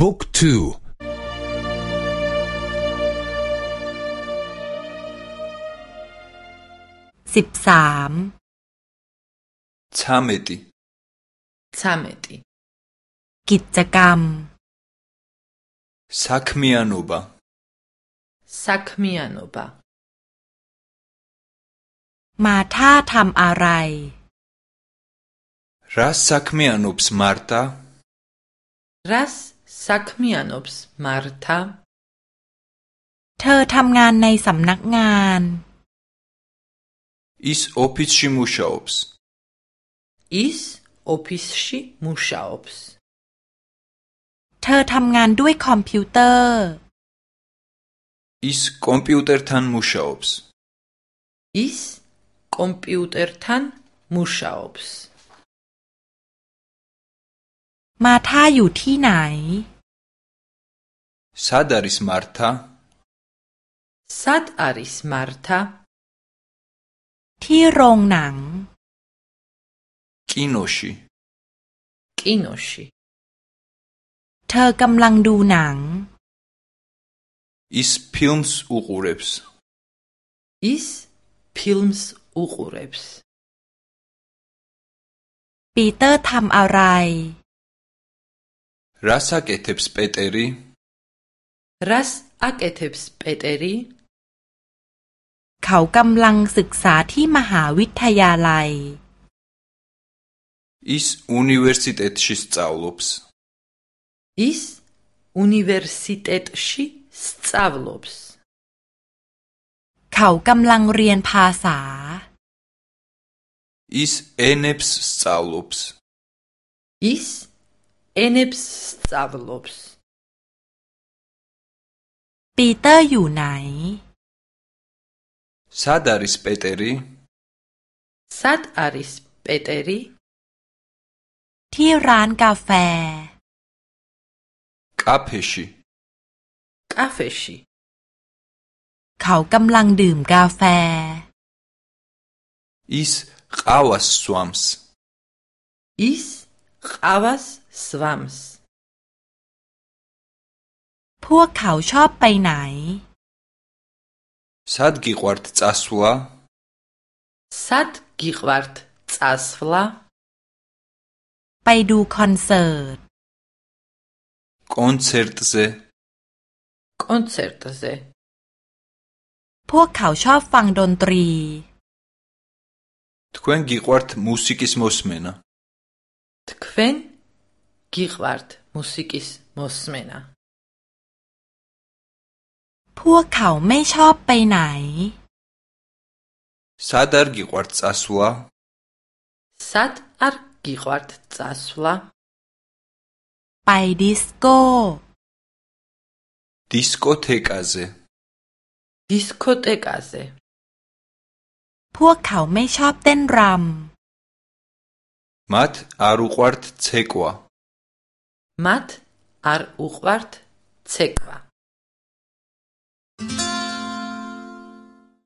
บุ๊กทูสิบสาม ცამეტი 13 กิจกรรม საქმიანობა საქმიანობა มาท่าทำอะไร რა საქმიანობს მართა რას საქმიანობს მართა เธอทำงานในสำนักงาน ის ოფისში მუშაობს ის ოფისში მუშაობს เธอทำงานด้วยคอมพิวเตอร์ ის კომპიუტერთან მუშაობს ის კომპიუტერთან მუშაობს มาท่าอยู่ที่ไหน სად არის მართა სად არის მართა ที่โรงหนัง კინოში კინოში เธอกำลังดูหนัง ის ფილმს უყურებს ის ფილმს უყურებს ปีเตอร์ทำอะไร რას აკეთებს პეტერი რას აკეთებს პეტერი เขากำลังศึกษาที่มหาวิทยาลัย ის უნივერსიტეტში სწავლობს ის უნივერსიტეტში სწავლობს เขากำลังเรียนภาษา ის ენებს სწავლობს ის ენებს სწავლობს ปีเตอร์อยู่ไหน სად არის პეტერი სად არის პეტერი ที่ร้านกาแฟ კაფეში კაფეში เขากำลังดื่มกาแฟ ის ყავას სვამს ის ყავას სვამს พวกเขาชอบไปไหน სად გიყვართ წასვლა სად გიყვართ წასვლა ไปดูคอนเสิร์ต კონცერტზე კონცერტზე พวกเขาชอบฟังดนตรี თქვენ გიყვართ მუსიკის მოსმენა თქვენ გიყვართ მუსიკის მოსმენა พวกเขาไม่ชอบไปไหน სად არ გიყვართ წასვლა სად არ გიყვართ წასვლა ไปดิสโก้ დისკოთეკაზე დისკოტეკაზე พวกเขาไม่ชอบเต้นร მათ არ უყვართ ცეკვა მათ არ უყვართ ცეკვა